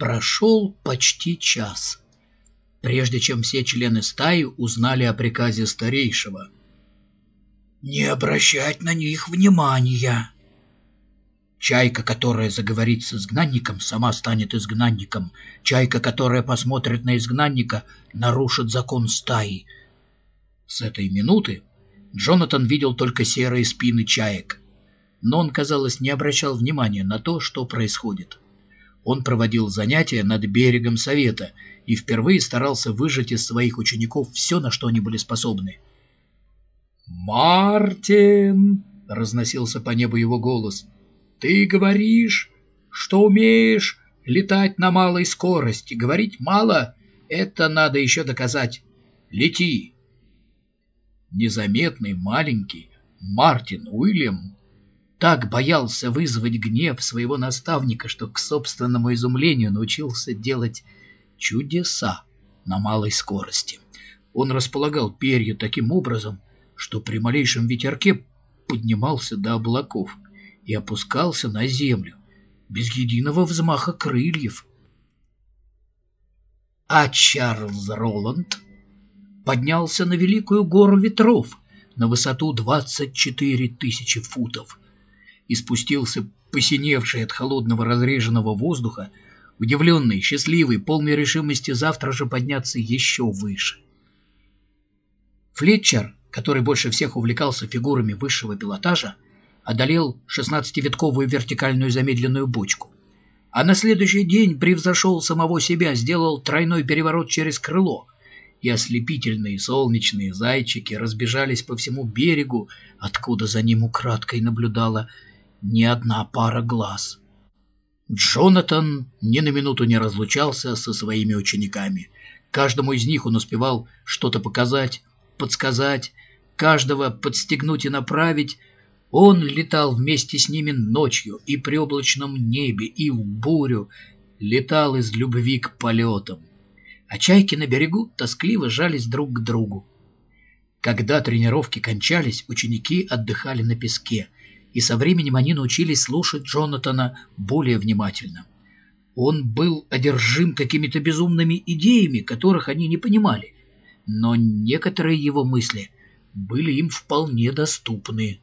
Прошел почти час, прежде чем все члены стаи узнали о приказе старейшего. «Не обращать на них внимания!» Чайка, которая заговорит с изгнанником, сама станет изгнанником. Чайка, которая посмотрит на изгнанника, нарушит закон стаи. С этой минуты Джонатан видел только серые спины чаек. Но он, казалось, не обращал внимания на то, что происходит. Он проводил занятия над берегом совета и впервые старался выжать из своих учеников все, на что они были способны. «Мартин!» — разносился по небу его голос — ты говоришь, что умеешь летать на малой скорости. Говорить мало — это надо еще доказать. Лети. Незаметный маленький Мартин Уильям так боялся вызвать гнев своего наставника, что к собственному изумлению научился делать чудеса на малой скорости. Он располагал перья таким образом, что при малейшем ветерке поднимался до облаков — и опускался на землю, без единого взмаха крыльев. А Чарльз Роланд поднялся на великую гору ветров на высоту 24 тысячи футов и спустился посиневший от холодного разреженного воздуха, удивленный, счастливый, полной решимости завтра же подняться еще выше. Флетчер, который больше всех увлекался фигурами высшего пилотажа, одолел 16-витковую вертикальную замедленную бочку. А на следующий день превзошел самого себя, сделал тройной переворот через крыло, и ослепительные солнечные зайчики разбежались по всему берегу, откуда за ним украдкой наблюдала не одна пара глаз. Джонатан ни на минуту не разлучался со своими учениками. Каждому из них он успевал что-то показать, подсказать, каждого подстегнуть и направить, он летал вместе с ними ночью и при облачном небе, и в бурю, летал из любви к полетам. А чайки на берегу тоскливо жались друг к другу. Когда тренировки кончались, ученики отдыхали на песке, и со временем они научились слушать Джонатана более внимательно. Он был одержим какими-то безумными идеями, которых они не понимали, но некоторые его мысли были им вполне доступны.